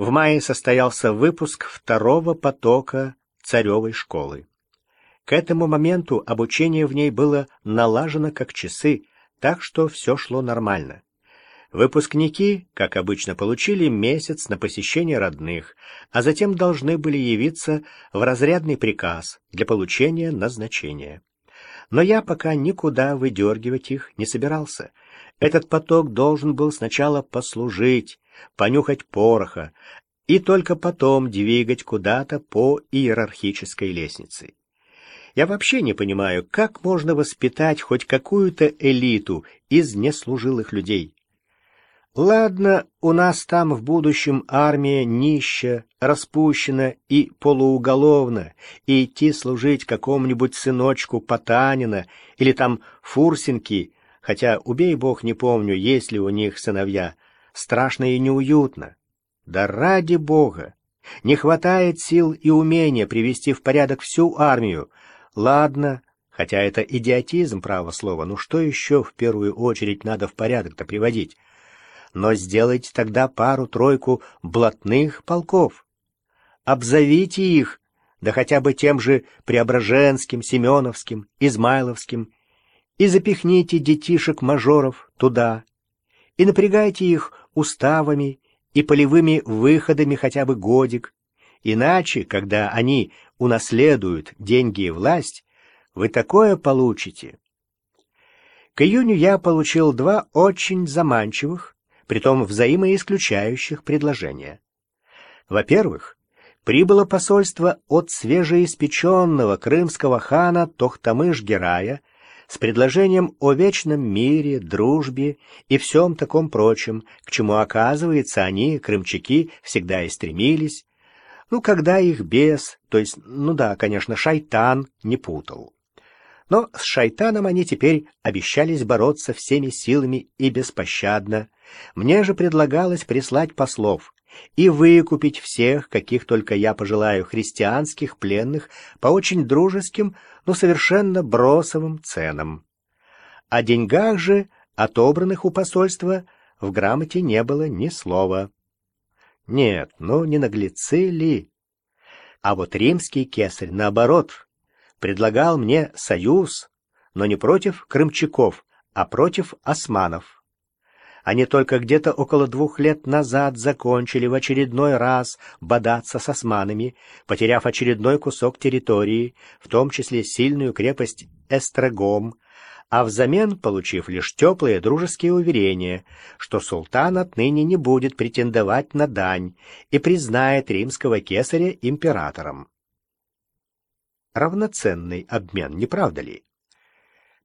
В мае состоялся выпуск второго потока царевой школы. К этому моменту обучение в ней было налажено как часы, так что все шло нормально. Выпускники, как обычно, получили месяц на посещение родных, а затем должны были явиться в разрядный приказ для получения назначения. Но я пока никуда выдергивать их не собирался. Этот поток должен был сначала послужить, понюхать пороха, и только потом двигать куда-то по иерархической лестнице. Я вообще не понимаю, как можно воспитать хоть какую-то элиту из неслужилых людей. Ладно, у нас там в будущем армия нища, распущена и полууголовна, и идти служить какому-нибудь сыночку Потанина или там Фурсинки, хотя, убей бог, не помню, есть ли у них сыновья, страшно и неуютно. Да ради бога! Не хватает сил и умения привести в порядок всю армию. Ладно, хотя это идиотизм, право слова, ну что еще в первую очередь надо в порядок-то приводить? но сделайте тогда пару-тройку блатных полков. Обзовите их, да хотя бы тем же Преображенским, Семеновским, Измайловским, и запихните детишек-мажоров туда, и напрягайте их уставами и полевыми выходами хотя бы годик, иначе, когда они унаследуют деньги и власть, вы такое получите. К июню я получил два очень заманчивых, притом взаимоисключающих предложения. Во-первых, прибыло посольство от свежеиспеченного крымского хана Тохтамыш-Герая с предложением о вечном мире, дружбе и всем таком прочем, к чему, оказывается, они, крымчаки, всегда и стремились, ну, когда их бес, то есть, ну да, конечно, шайтан, не путал. Но с шайтаном они теперь обещались бороться всеми силами и беспощадно. Мне же предлагалось прислать послов и выкупить всех, каких только я пожелаю, христианских пленных по очень дружеским, но совершенно бросовым ценам. О деньгах же, отобранных у посольства, в грамоте не было ни слова. Нет, ну не наглецы ли? А вот римский кесарь, наоборот, предлагал мне союз, но не против крымчаков, а против османов. Они только где-то около двух лет назад закончили в очередной раз бодаться с османами, потеряв очередной кусок территории, в том числе сильную крепость Эстрагом, а взамен получив лишь теплые дружеские уверения, что султан отныне не будет претендовать на дань и признает римского кесаря императором равноценный обмен, не правда ли?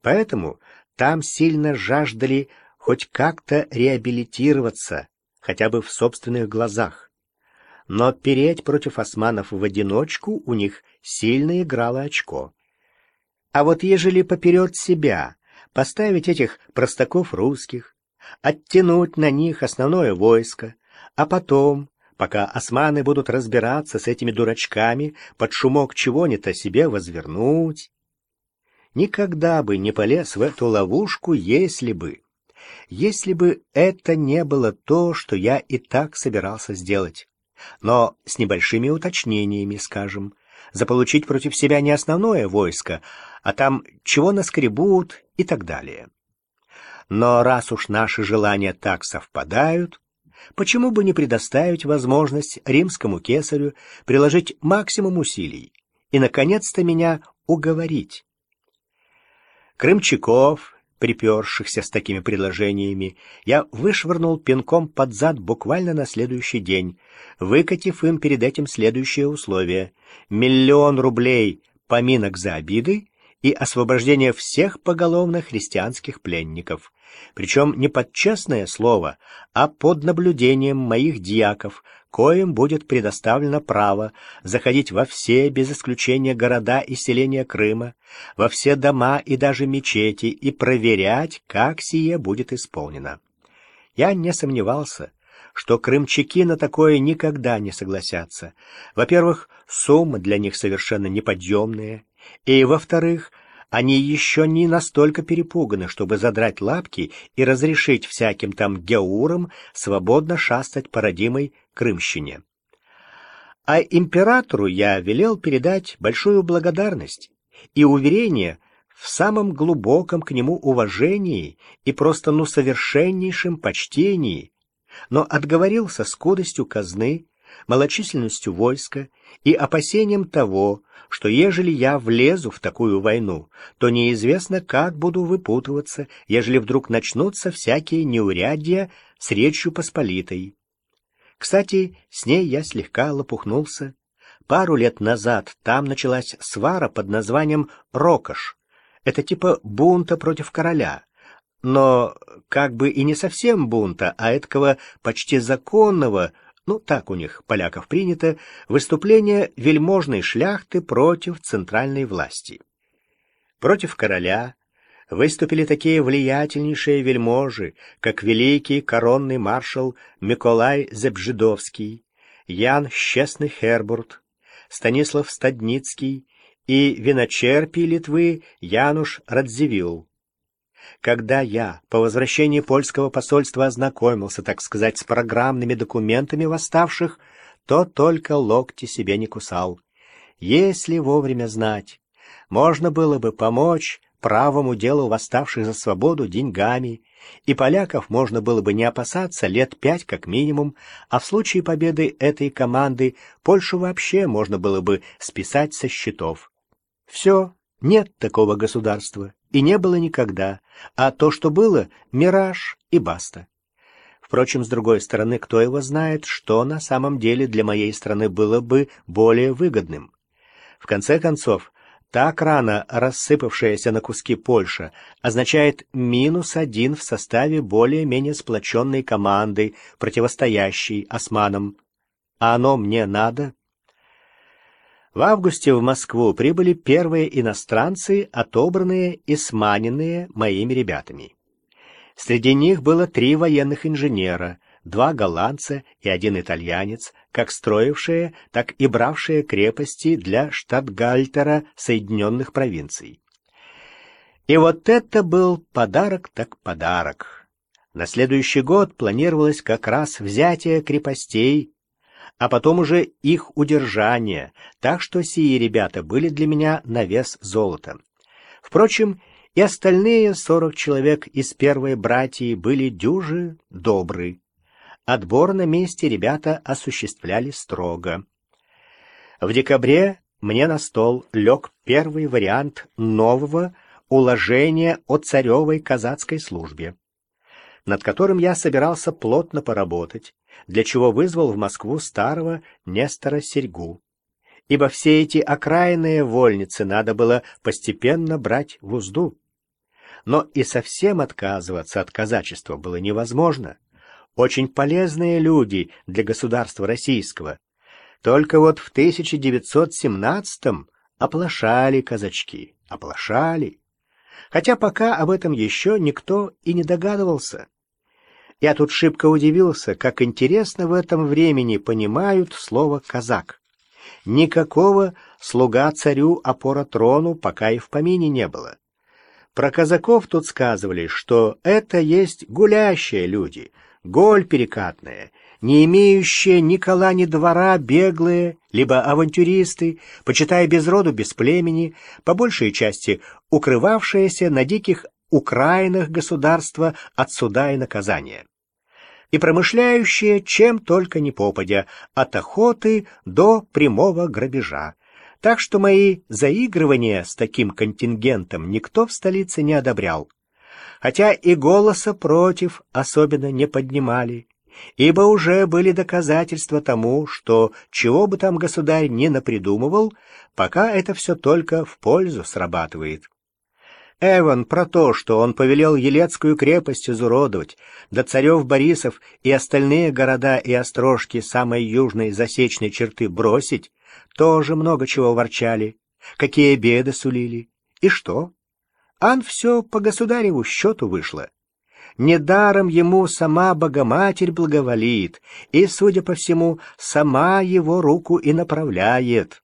Поэтому там сильно жаждали хоть как-то реабилитироваться, хотя бы в собственных глазах. Но переть против османов в одиночку у них сильно играло очко. А вот ежели поперед себя поставить этих простаков русских, оттянуть на них основное войско, а потом пока османы будут разбираться с этими дурачками, под шумок чего-нибудь себе возвернуть. Никогда бы не полез в эту ловушку, если бы... Если бы это не было то, что я и так собирался сделать. Но с небольшими уточнениями, скажем. Заполучить против себя не основное войско, а там чего наскребут и так далее. Но раз уж наши желания так совпадают, почему бы не предоставить возможность римскому кесарю приложить максимум усилий и, наконец-то, меня уговорить? Крымчаков, припершихся с такими предложениями, я вышвырнул пинком под зад буквально на следующий день, выкатив им перед этим следующее условие — миллион рублей поминок за обиды и освобождение всех поголовно христианских пленников, причем не под честное слово, а под наблюдением моих дьяков, коим будет предоставлено право заходить во все, без исключения, города и селения Крыма, во все дома и даже мечети и проверять, как сие будет исполнено. Я не сомневался, что крымчаки на такое никогда не согласятся. Во-первых, суммы для них совершенно неподъемные, и, во-вторых, Они еще не настолько перепуганы, чтобы задрать лапки и разрешить всяким там геурам свободно шастать по родимой Крымщине. А императору я велел передать большую благодарность и уверение в самом глубоком к нему уважении и просто ну совершеннейшем почтении, но отговорился скудостью казны, малочисленностью войска и опасением того, что ежели я влезу в такую войну, то неизвестно, как буду выпутываться, ежели вдруг начнутся всякие неурядья с Речью Посполитой. Кстати, с ней я слегка лопухнулся. Пару лет назад там началась свара под названием «Рокош». Это типа бунта против короля. Но как бы и не совсем бунта, а эткого почти законного, ну так у них, поляков принято, выступление вельможной шляхты против центральной власти. Против короля выступили такие влиятельнейшие вельможи, как великий коронный маршал Миколай Зебжидовский, Ян Щесный Хербурт, Станислав Стадницкий и виночерпий Литвы Януш Радзивилл. Когда я по возвращении польского посольства ознакомился, так сказать, с программными документами восставших, то только локти себе не кусал. Если вовремя знать, можно было бы помочь правому делу восставших за свободу деньгами, и поляков можно было бы не опасаться лет пять как минимум, а в случае победы этой команды Польшу вообще можно было бы списать со счетов. Все, нет такого государства, и не было никогда, а то, что было, мираж и баста. Впрочем, с другой стороны, кто его знает, что на самом деле для моей страны было бы более выгодным. В конце концов, так рано рассыпавшаяся на куски Польша означает минус один в составе более-менее сплоченной команды, противостоящей османам. А оно мне надо? В августе в Москву прибыли первые иностранцы, отобранные и сманенные моими ребятами. Среди них было три военных инженера, два голландца и один итальянец, как строившие, так и бравшие крепости для штатгальтера Соединенных провинций. И вот это был подарок так подарок. На следующий год планировалось как раз взятие крепостей а потом уже их удержание, так что сии ребята были для меня на вес золота. Впрочем, и остальные сорок человек из первой братьи были дюжи добры. Отбор на месте ребята осуществляли строго. В декабре мне на стол лег первый вариант нового уложения о царевой казацкой службе, над которым я собирался плотно поработать, для чего вызвал в Москву старого Нестора Серьгу. Ибо все эти окраинные вольницы надо было постепенно брать в узду. Но и совсем отказываться от казачества было невозможно. Очень полезные люди для государства российского. Только вот в 1917-м оплошали казачки, оплошали. Хотя пока об этом еще никто и не догадывался. Я тут шибко удивился, как интересно в этом времени понимают слово «казак». Никакого слуга царю опора трону пока и в помине не было. Про казаков тут сказывали, что это есть гулящие люди, голь перекатная, не имеющие ни кола, ни двора, беглые, либо авантюристы, почитая без роду, без племени, по большей части укрывавшиеся на диких Украинах государства от суда и наказания. И промышляющие чем только не попадя, от охоты до прямого грабежа. Так что мои заигрывания с таким контингентом никто в столице не одобрял. Хотя и голоса против особенно не поднимали, ибо уже были доказательства тому, что чего бы там государь ни напридумывал, пока это все только в пользу срабатывает. Эван про то, что он повелел Елецкую крепость изуродовать, да царев Борисов и остальные города и острожки самой южной засечной черты бросить, тоже много чего ворчали, какие беды сулили. И что? Ан все по государеву счету вышло. Недаром ему сама Богоматерь благоволит, и, судя по всему, сама его руку и направляет.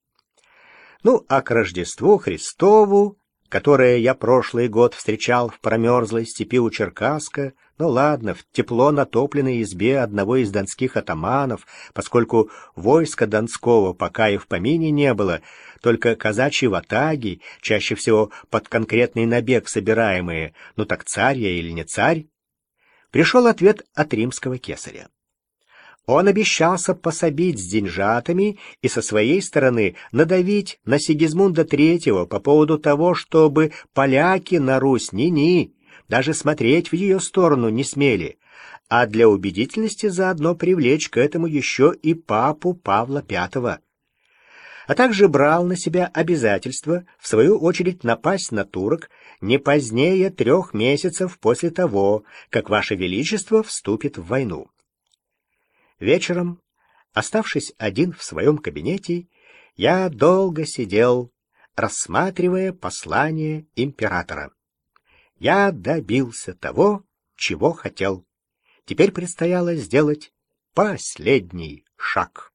Ну, а к Рождеству Христову которое я прошлый год встречал в промерзлой степи у Черкаска, ну ладно, в тепло натопленной избе одного из донских атаманов, поскольку войска Донского пока и в помине не было, только казачьи ватаги, чаще всего под конкретный набег собираемые, ну так царь я или не царь, пришел ответ от римского кесаря. Он обещался пособить с деньжатами и со своей стороны надавить на Сигизмунда III по поводу того, чтобы поляки на Русь ни-ни, даже смотреть в ее сторону не смели, а для убедительности заодно привлечь к этому еще и папу Павла V. А также брал на себя обязательство, в свою очередь, напасть на турок не позднее трех месяцев после того, как Ваше Величество вступит в войну. Вечером, оставшись один в своем кабинете, я долго сидел, рассматривая послание императора. Я добился того, чего хотел. Теперь предстояло сделать последний шаг.